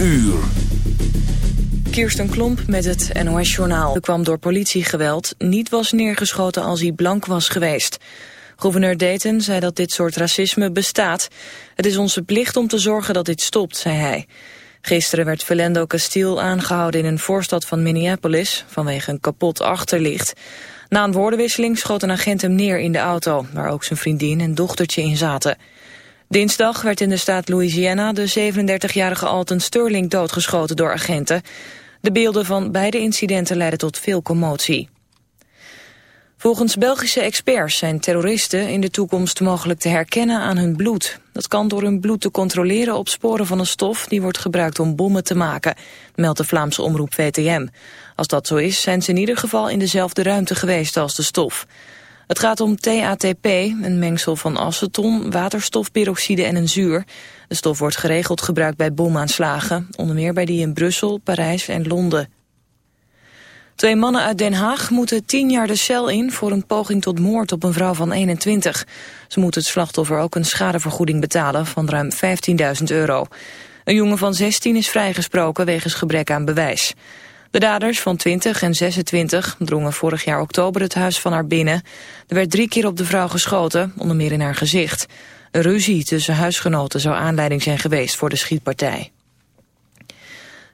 Uur. Kirsten Klomp met het NOS-journaal. kwam door politiegeweld niet was neergeschoten als hij blank was geweest. Gouverneur Dayton zei dat dit soort racisme bestaat. Het is onze plicht om te zorgen dat dit stopt, zei hij. Gisteren werd Philando Castile aangehouden in een voorstad van Minneapolis... vanwege een kapot achterlicht. Na een woordenwisseling schoot een agent hem neer in de auto... waar ook zijn vriendin en dochtertje in zaten... Dinsdag werd in de staat Louisiana de 37-jarige Alton Sterling doodgeschoten door agenten. De beelden van beide incidenten leidden tot veel commotie. Volgens Belgische experts zijn terroristen in de toekomst mogelijk te herkennen aan hun bloed. Dat kan door hun bloed te controleren op sporen van een stof die wordt gebruikt om bommen te maken, meldt de Vlaamse omroep VTM. Als dat zo is, zijn ze in ieder geval in dezelfde ruimte geweest als de stof. Het gaat om TATP, een mengsel van aceton, waterstofperoxide en een zuur. De stof wordt geregeld gebruikt bij bomaanslagen, onder meer bij die in Brussel, Parijs en Londen. Twee mannen uit Den Haag moeten tien jaar de cel in voor een poging tot moord op een vrouw van 21. Ze moeten het slachtoffer ook een schadevergoeding betalen van ruim 15.000 euro. Een jongen van 16 is vrijgesproken wegens gebrek aan bewijs. De daders van 20 en 26 drongen vorig jaar oktober het huis van haar binnen. Er werd drie keer op de vrouw geschoten, onder meer in haar gezicht. Een ruzie tussen huisgenoten zou aanleiding zijn geweest voor de schietpartij.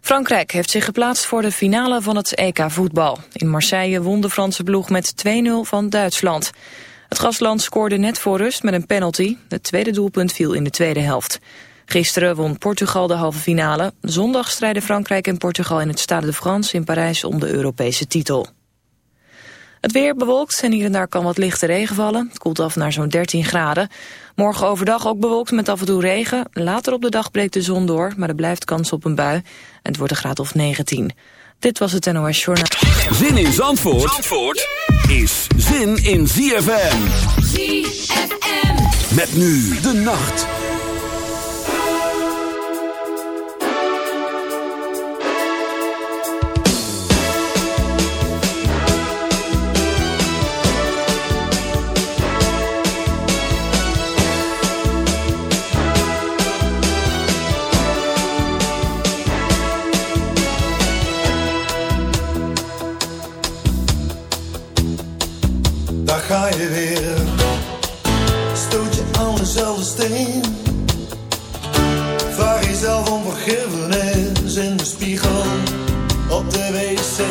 Frankrijk heeft zich geplaatst voor de finale van het EK voetbal. In Marseille won de Franse ploeg met 2-0 van Duitsland. Het gastland scoorde net voor rust met een penalty. Het tweede doelpunt viel in de tweede helft. Gisteren won Portugal de halve finale. Zondag strijden Frankrijk en Portugal in het Stade de France in Parijs om de Europese titel. Het weer bewolkt en hier en daar kan wat lichte regen vallen. Het koelt af naar zo'n 13 graden. Morgen overdag ook bewolkt met af en toe regen. Later op de dag breekt de zon door, maar er blijft kans op een bui. En het wordt een graad of 19. Dit was het NOS Journaal. Zin in Zandvoort, Zandvoort is zin in ZFM. ZFM. Met nu de nacht. Vraag jezelf om vergiffenis in de spiegel op de wc.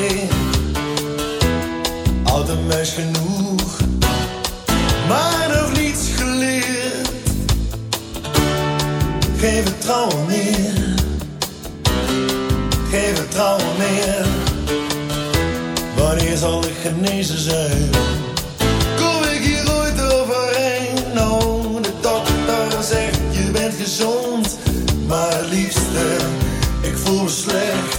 Oud meis genoeg, maar nog niets geleerd. Geen vertrouwen meer, geen vertrouwen meer. Wanneer zal ik genezen zijn? Maar liefste, ik voel me slecht.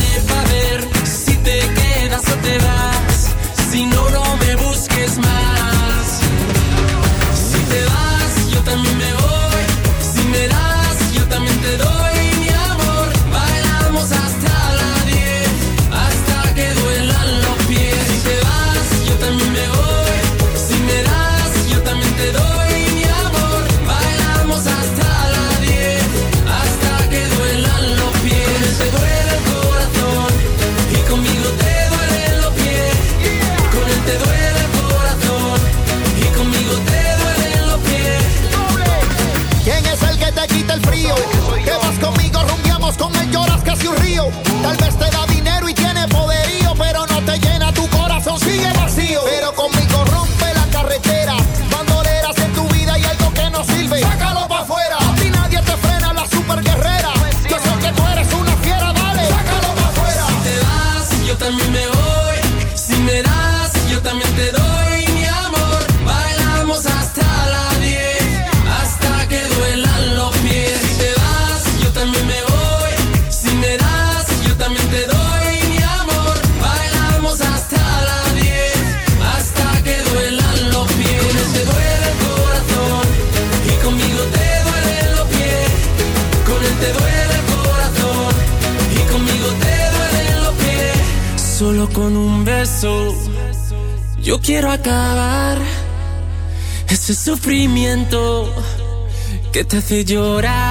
que te hace llorar.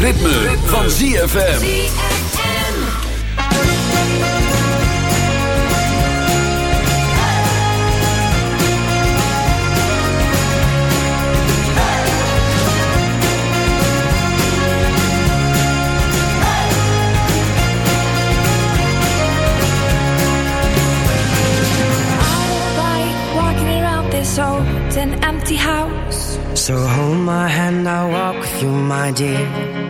Het ritme, van ZFM. like walking around this old and empty house. So hold my hand, I'll walk with you, my dear.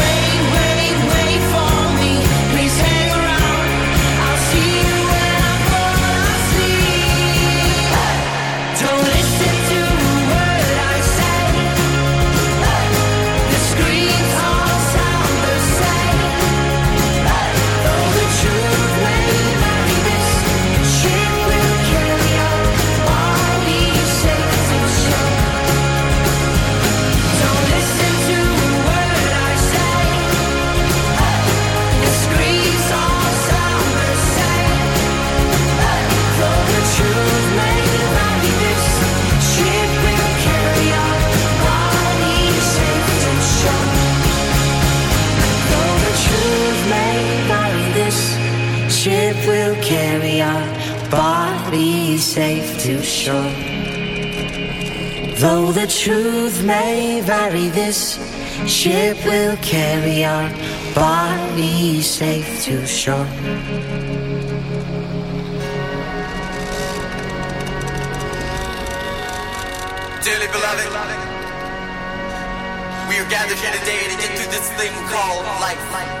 safe to shore. Though the truth may vary, this ship will carry our bodies safe to shore. Dearly beloved, we are gathered here today to get through this thing called life.